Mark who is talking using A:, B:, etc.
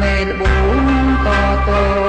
A: mê bố to to